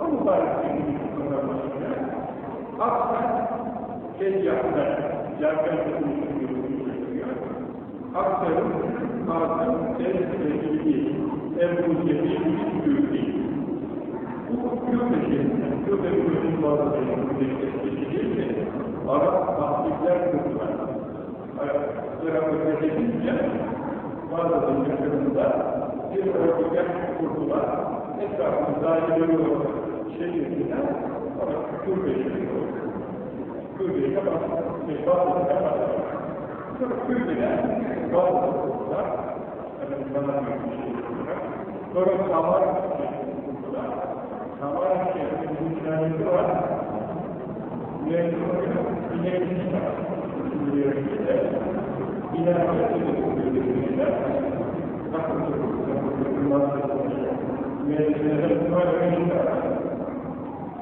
o mübarek konuda başlıyor. Aktar, kedyaklar, yargın söylüyor. Aktar'ın Hakan el-Sevgili Ebu Cebil Güldi. Bu Gülbeşi, Gülbeşi'nin bazı Gülbeşi de Arap mahlikler kurdular. Irak'ta edince bazı yakınında bir örgütler kurdular. Etrafında daireleri olarak şehrinde Gülbeşi'nin Gülbeşi'ne başladı. Bazı başladı. Sonra Gülbeşi'ne bazı kurdular. Bana şey. Sonra Samar kurdular. Samar şehrinin mücadesi var. Mühendisleri inekli var. Mühendisler ileride mühendisler bakın mühendislerin böyle var.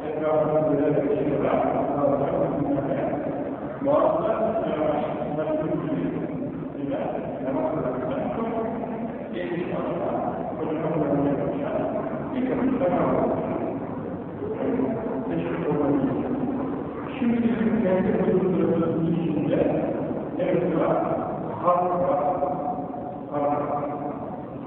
Etrafında böyle bir şey var. Muhakkak nasıl bir şey var? Namaz kılarken çok geniş var. Kocaman bir yapacağız. Bir kapı tamam. Teşekkür ederim. Şimdi bizim kendi bulunduğumuz içinde evet var, halk var, halk, kameranın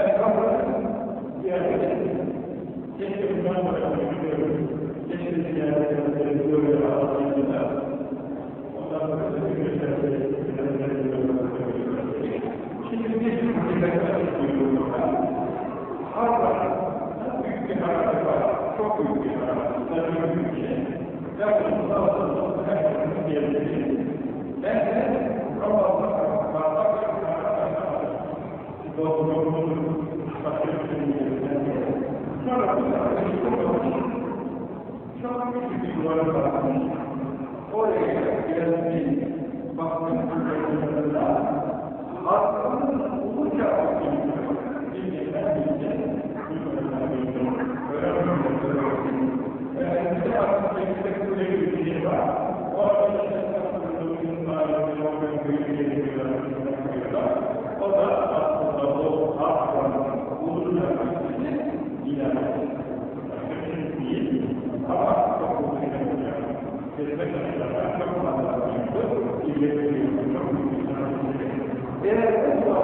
bir bir bir bir bir ben kapattım. Diğer keşke bundan sonra gidiyorum. Keşke ziyaretlerinde böyle ağzıyla ondan sonra da gösterdi. Şimdi bir sürü dakika istiyorum. Harvard, büyük bir hareket var. Çok büyük bir hareket. Büyük bir şey. Yapın, nasıl, herkesin diyebileceği. Ben de Ramazan'da bardak Sonra bu sefer çok küçük bir duvara bakmış. Oraya geldiği baktım kırmızılarında arkamın ulunca bakıyor. Bir yerden bilince Öyle bir de artık yüksek kule bir şey var. O arada o da aslında o haktan uzun yapmasını ilerler. Değil ama çok uzun yapacak. Kesmek açıdan çok fazla yaptı. İlgili çok Eğer bu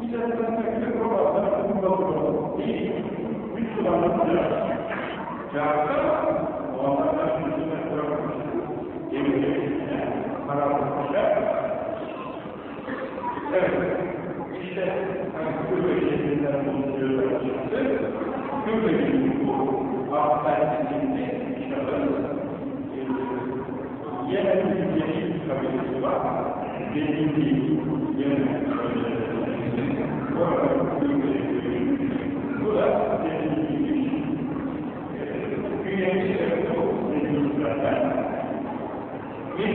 bir de sen de Roma'da değil, Müslümanlıkla çağırsa o anlamda Müslümanlıkla evlilikle karanlıklaşa Evet, işte hani Kürbe şehrinden bulunuyorlar açıkçası. Kürbe şehri bu Ahmet'inde inşallah Yemen'in yeni kabilesi var. Dediğim gibi Yemen kabilesi. Orada Kürbe şehri. Bu da dediğim gibi Dünyanın içerisinde o dediğimiz zaten.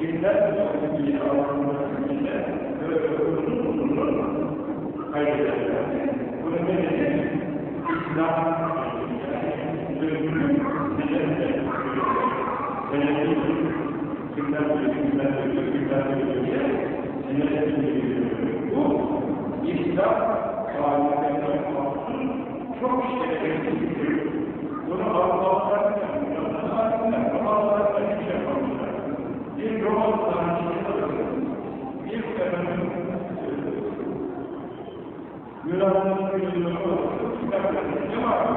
Kimler bir kavramların içinde böyle uzun uzun kaybederler. Bunu ne dedi? İslam sözünü bize Önemli kimler söylüyor, kimler söylüyor, kimler söylüyor diye sinirler söylüyor. Bu İslam faaliyetlerine mahsus çok şerefli Bunu Allah'tan Allah'tan Allah'tan hiç yapmamışlar. Bir roman sanatçısı bir efendim Yunan'ın yüzünü ne var?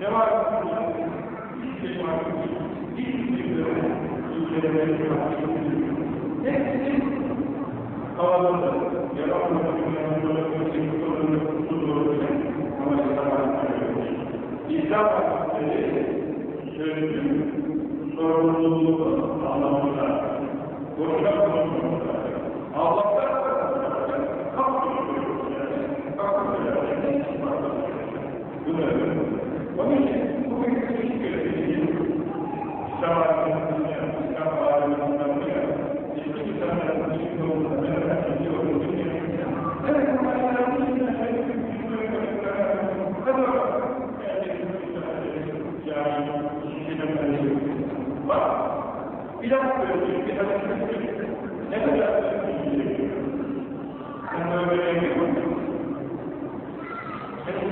Ne var? Hiçbir şey var. Hiçbir şey var. Hepsi havalandı. Yalanmadı. İslam hakları sözlü sorumluluğu anlamında boşuna konuşmamızda Allah'tan bunu onun için bugün küçük bir İslam aleminde, İslam aleminde, hiçbir İslam aleminde olduğunu ben biliyorum. Evet, ama İslam'ın Bak, bir daha söyleyeyim, bir daha söyleyeyim. Ne kadar söyleyeyim? Sen böyle yapıyorsun.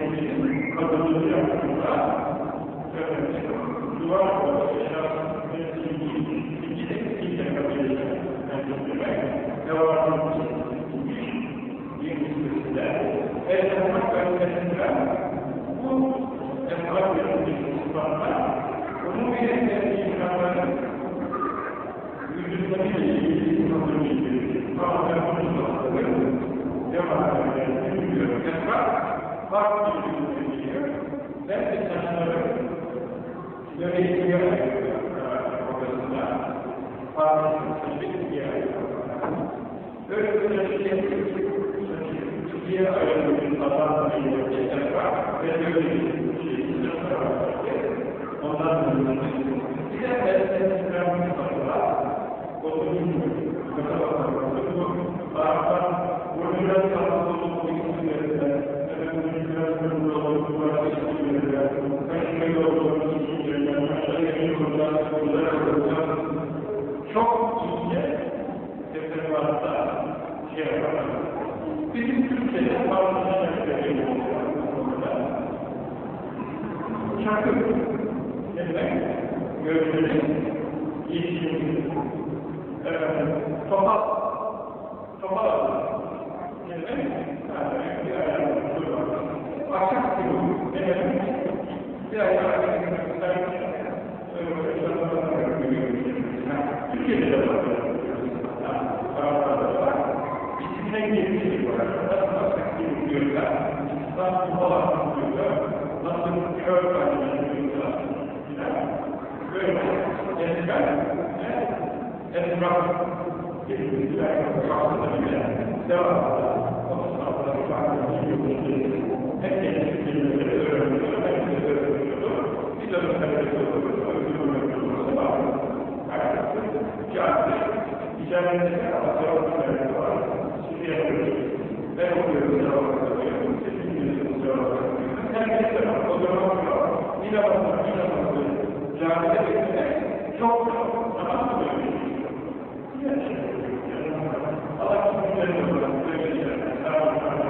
Ahval şeklinin yapıyorlar. Dua, Ben de sanırım yönetimi odasında faaliyetçilik diye Böyle bir şey ikiye ayrılmış adam bir geçer var ve böyle bir şey ondan sonra bir de mesleğin kremini satırlar. O da bilmiyor. Mesela bu Arap'tan bunu çok ince teferruatta şey yapar. Bizim Türkiye'de bazı şeyler Çakır demek gözleri, yeşil, efendim, topal, topal demek bir ayağın Akşam gibi demek bir ayağın Türkiye'de de var. Girmiş var. Nasıl takdim ediyorlar? Nasıl falan diyorlar? Nasıl kör diyorlar? Böyle esmer, esmer getirmişler. Kalkında bile devam hep kendisi kelimeleri öğreniyor, de öğreniyordu. Bir de öğreniyordu, var. Yani, içerisinde cevapları var. Şimdi yapıyoruz. Ben okuyorum cevapları yapıyorum. Sizin bilirsiniz cevapları. Herkes de var. O zaman bakın, yine bakın. Camide beklemek çok çok daha böyle. Allah kimsenin olarak böyle şeyler. Hayır, anlamıyoruz.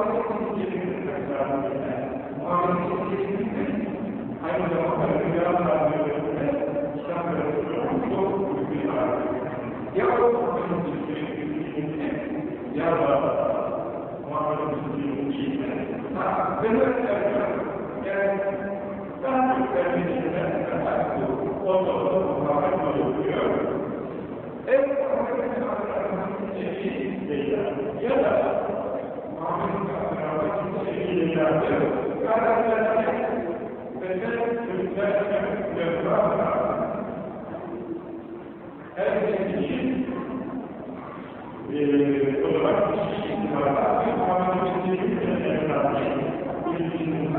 Yeah.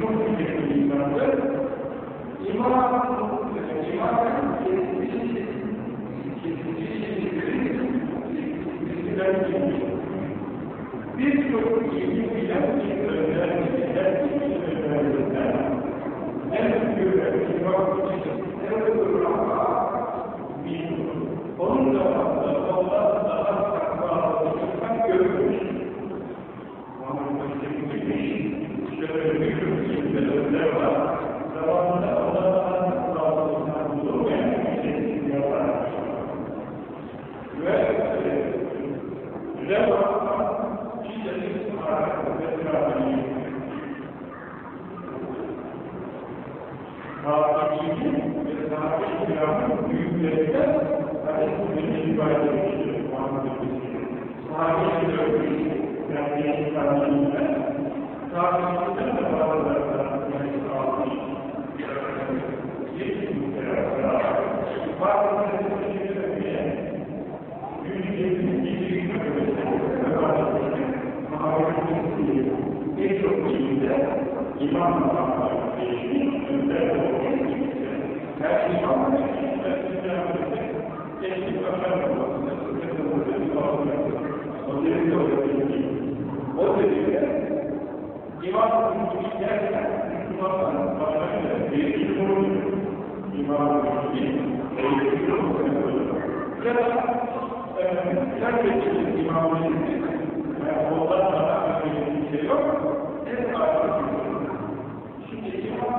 çok yüksek bir imkandır. İmam, imam, yetmiş, Birçok ilgi bilen bir öğrenciler, bir öğrenciler, sahibi ve sahibi silahın büyüklerinde Aleyhisselam'ın şikayet edilmiştir. Sahibi silahı yani insanlarında sahibi de bazılarına meclis almış. Geçmiş muhtemelen bazılarına Birçok bilimde imam anlamlarına değişmiş, Şimdi imam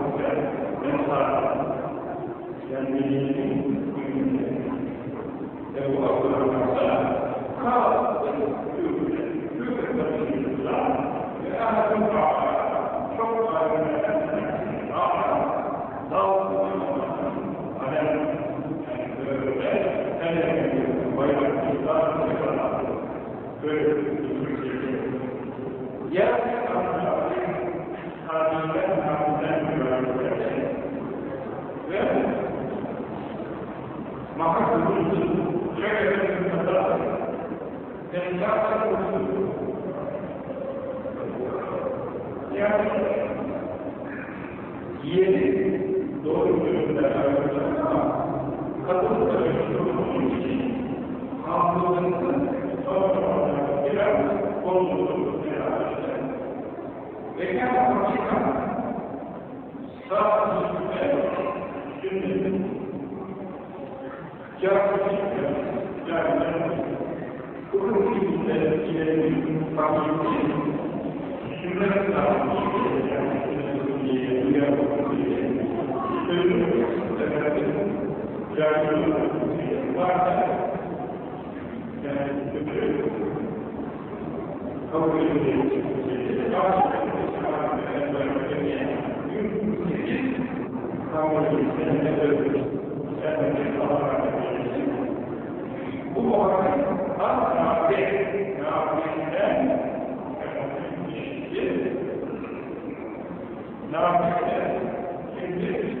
Yani varsa yani kabul edilecek bu olarak asla bir nafinden nafinden şimdi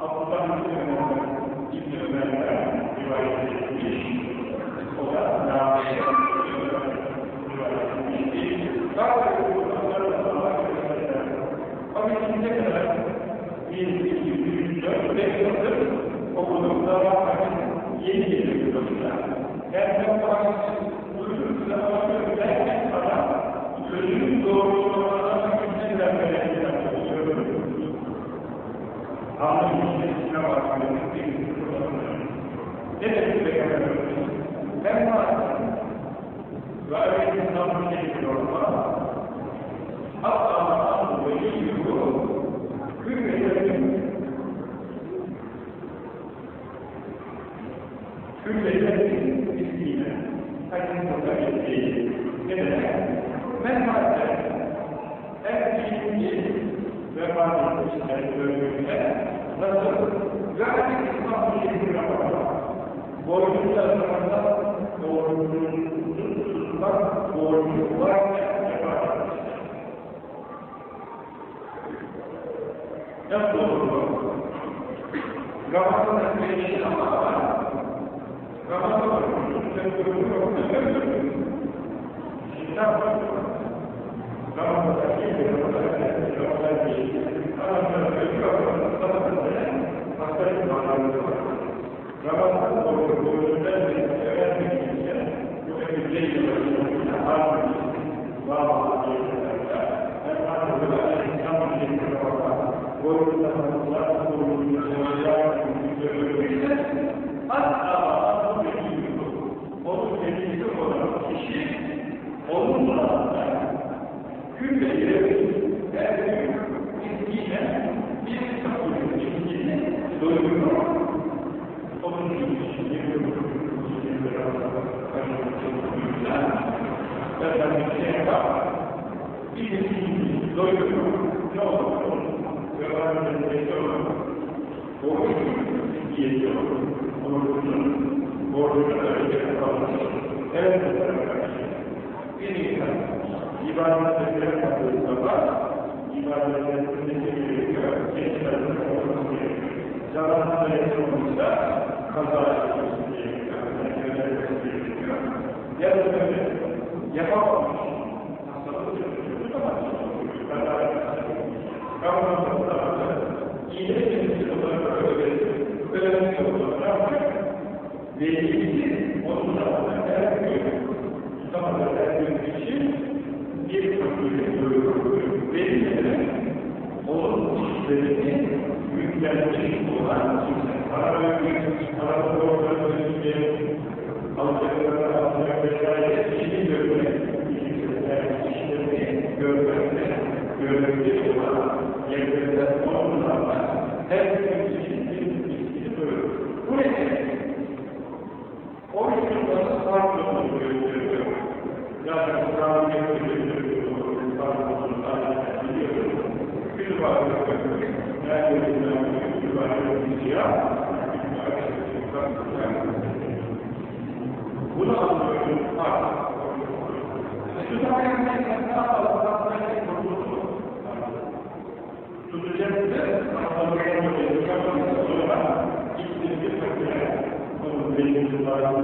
Allah'ın İbn-i Ömer'den rivayet edilmiş. O da Nafi'ye rivayet edilmiş. Daha da ama şimdi kadar bir, iki, üç, dört, beş yıldır okulumda var. Yeni geliyor yılda. Yani ben bu akşam duyduğum zaman derken sana sözün doğruluğuna kimse vermeye Anlayın, içine bakmayın. Ne demek peygamber? Ben var. Ve öyle insanın gerekiyor ama Hatta veliyyuhu külleyetin külleyetin ismiyle hadis burada geçtiği ne demek? Menfaatler her kişinin vefat etmişler bölümünde nasıl? Gayet İslam'ın şehrine bakar. Borcunda sırasında borcundan borcu varken vefat etmişler. Nasıl olur? Ramazan'ın bir ama var. Ramazan'ın sen durumu Şimdi Ramazan'ın bir Ramazan'ın bir Hastayım anlamında var. Ramazan doğru doğrusundan bir sever bir kimse bu da bir şey var. Bazı şeyler hem anlamda insan bir şey var. Boyunca sanatlar, boyunca sanatlar, boyunca asla onun kendisi olan kişi onunla külleyi her gün ilgiyle bir kapının ilgili doyuruyor. Onun için Efendim şey bir de doyuruyor. Ne olur? Görenlerin bekliyorlar. Borç diyetiyor. Borcunun borcuna öyle kalmış. Evet, bir insan ibadetleri yaptığı zaman ibadetlerini gerekiyor. Gençlerin olması gerekiyor. Zararına yapılmışsa kaza yapılması gerekiyor. Yönetmesi gerekiyor. Ya da böyle yapamamış. Hastalık yapıyor. Kaza yapılması kavramda iyileşmesi olarak öyle öğrenci olarak belli onun da her gün tamam her için bir kapıyı belli onun işlerini yüklenmiş olan para vermek, para alacak vesaire işini görmek, işlerini görmekte görmekte olan yerlerden olmadan her gün için bir ilgili böyle. Bu ne? O insanların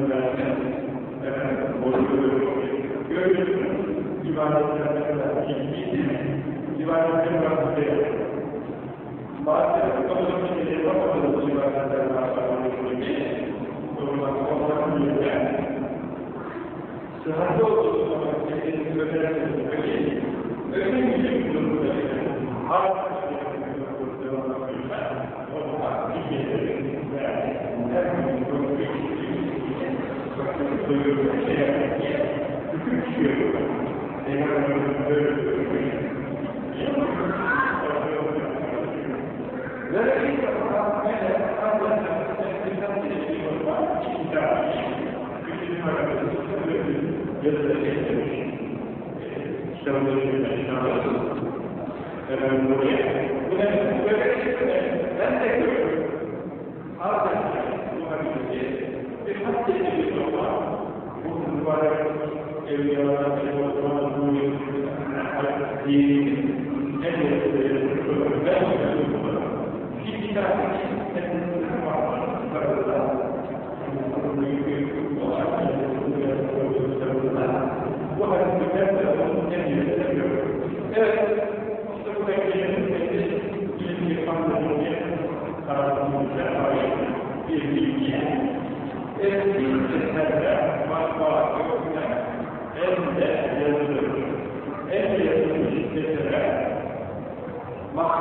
farklı olduğunu gösteriyor. Yani Kur'an'ı gösteriyor. Farklı biliyoruz. Bir varlık yani bir varlık siyah bunu anlıyoruz. Şu zaman ne yapalım? tutacaktı. Allah'ın sonra ikisi bir takdirde onun zamanını vermek, efendim, bozuyor. Görüyorsunuz, ibadetlerden ilgili ibadetler var diye. Bazı kapalı şeyleri yapamadığımız ibadetler var diye. Durmak olmak diye. Sıhhatli olduğu zaman kendinizi öderseniz öyle. Öyle bir şey durumda. Harp Efendim buraya. Bu ne? Böyle ben de görüyorum. Arada bu hadisi bir haddi bir yolda bu mübarek evliyalar, evliyalar, bu dini en önemli ben bir kitap kendisinin var. Bu hadisler de onun kendisi Evet, işte bu bekleyenin ilim irfanlarını tarafımızda ait bir bilgi. Eski sözlerde matbaa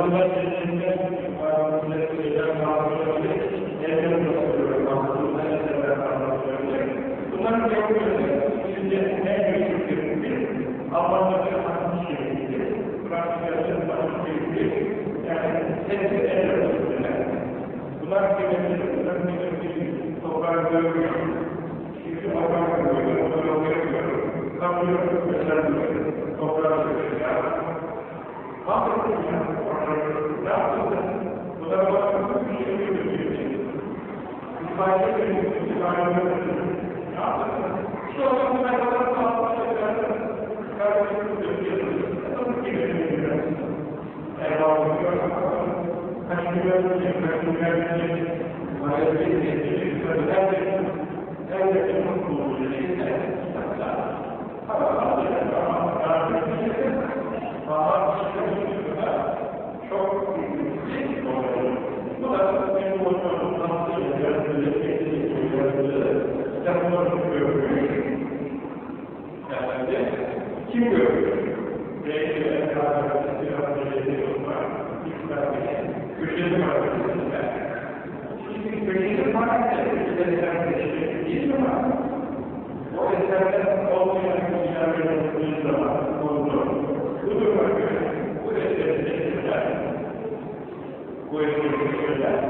babasından Hakikaten ne yaptın? Bu da bana bir şey görüyor. İfade ediyor, ifade ediyor. Şu an ben kadar sağlıklı kardeşim döküyoruz. Nasıl gidelim? Eyvallah. Kaç milyon kaç milyon maalesef yetişir. Her her bir mutlu olacak. Çok bu da benim oturum nasıl kim görüyor? Belki köşesi var. Şimdi köşesi var. Değil mi? O eserden olmayan bir şeyler zaman oldu. Bu duruma göre bu eserler bu eserler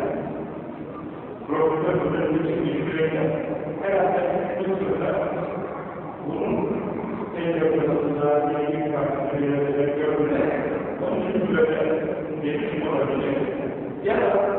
profesör bütün ilgilerine herhalde bu sırada bunun en yakınında görülen onun için böyle gelişim olabilir. Ya da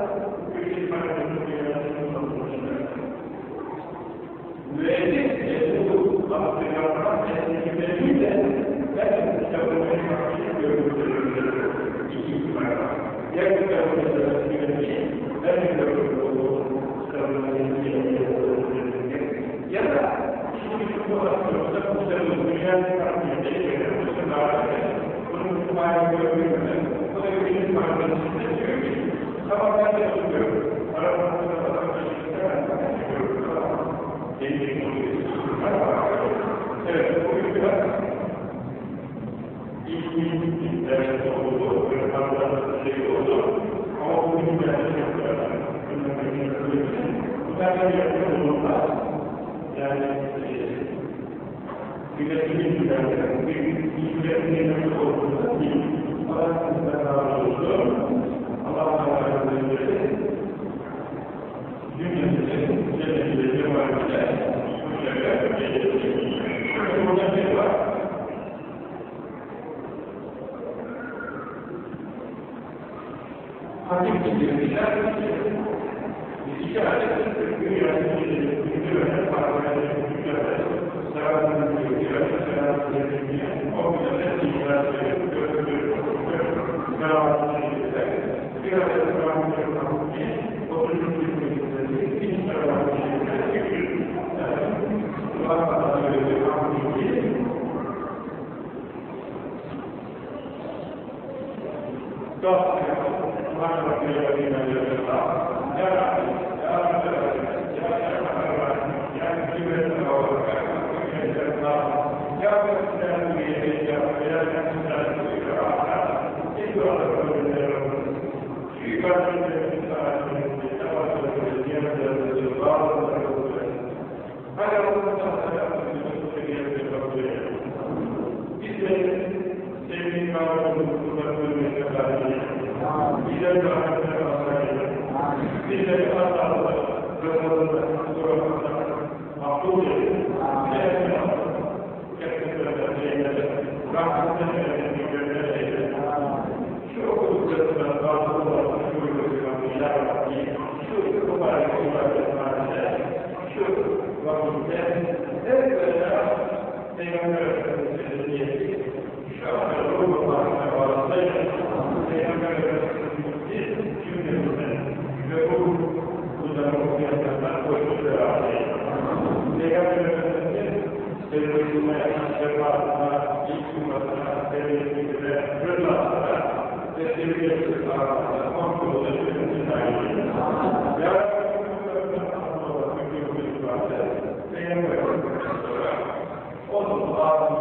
sevgisine, şefaatine, hikmetine, sevgisine, rızasına ve sevgisine sağlamına mahkum olacağını inayet Ya Rabbi, Allah'a hüküm ve ifade, Peygamber'in sonra, onun ağzını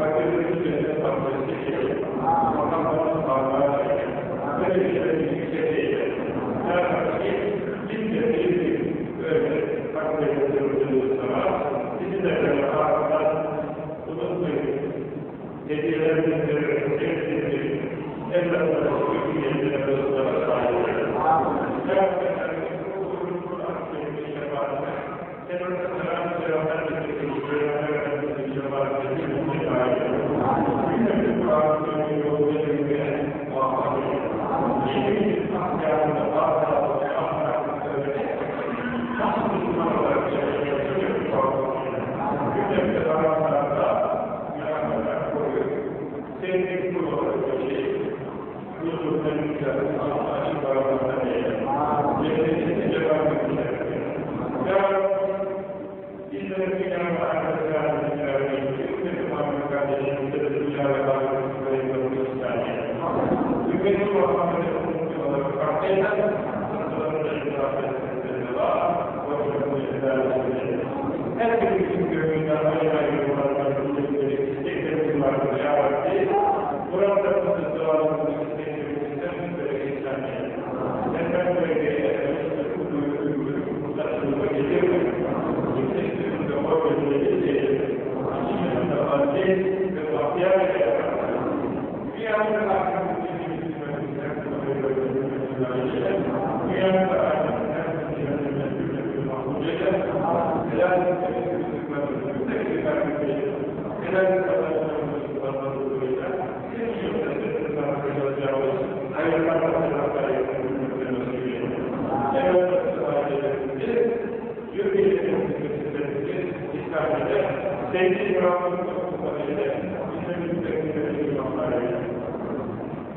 Thank you.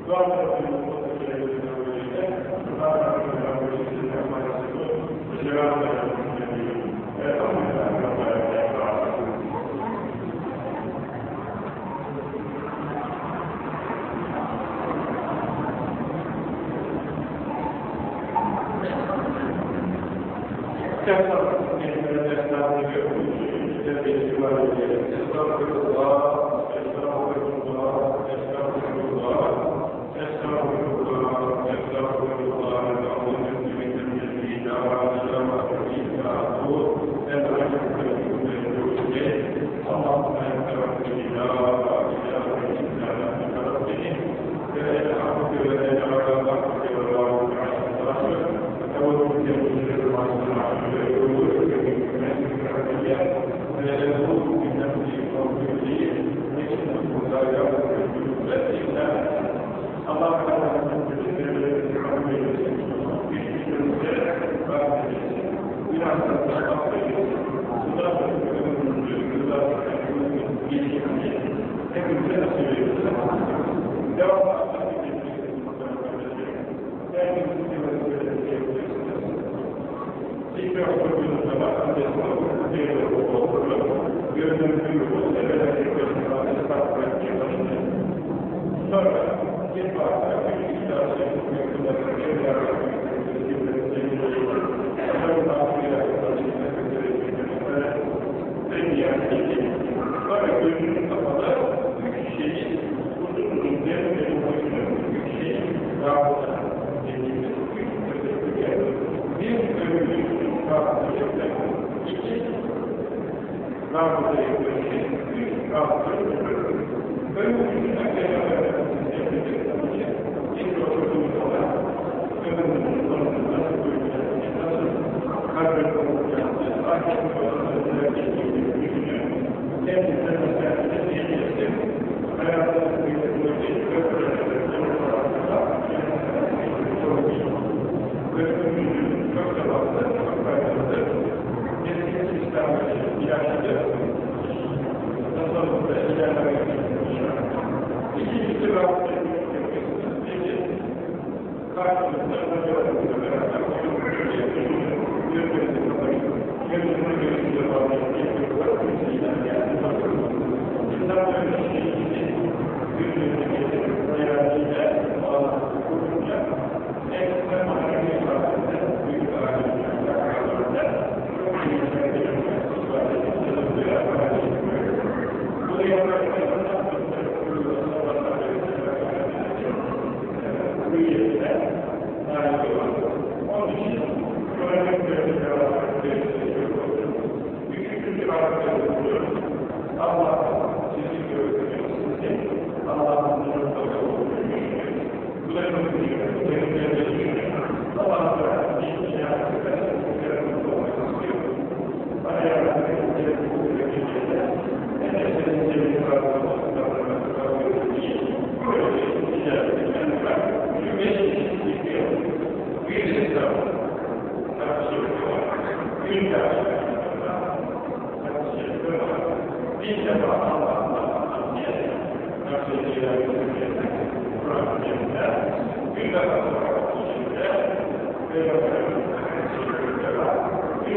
Gracias. Sonra, bir parça, bir iki tane, bir iki tane, bir iki tane,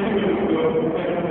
Thank you.